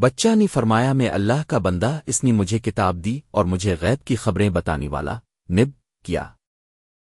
بچہ نے فرمایا، میں اللہ کا بندہ، اس نے مجھے کتاب دی اور مجھے غیب کی خبریں بتانے والا نب کیا۔